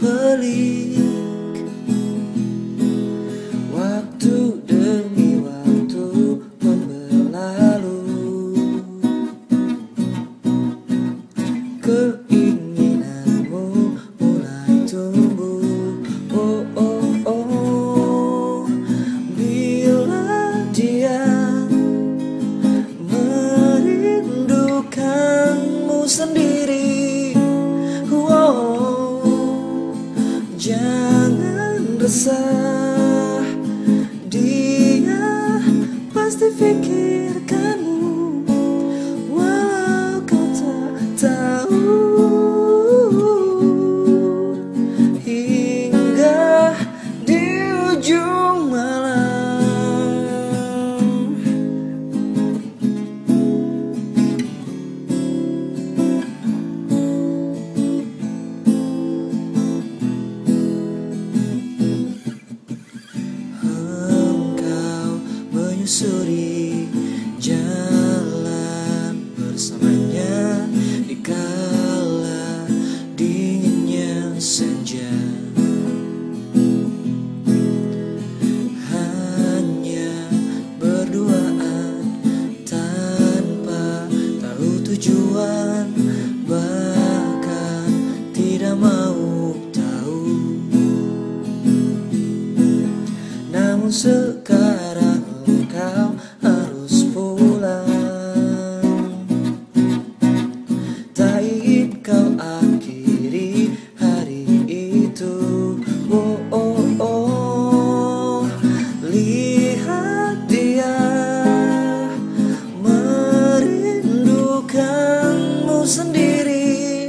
河里 fiquei. Menyusuri jalan bersamanya di kala dinginnya senja. Hanya berduaan tanpa tahu tujuan Bahkan tidak mau tahu. Namun sekarang sendiri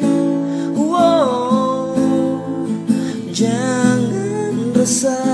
wow. Jangan resah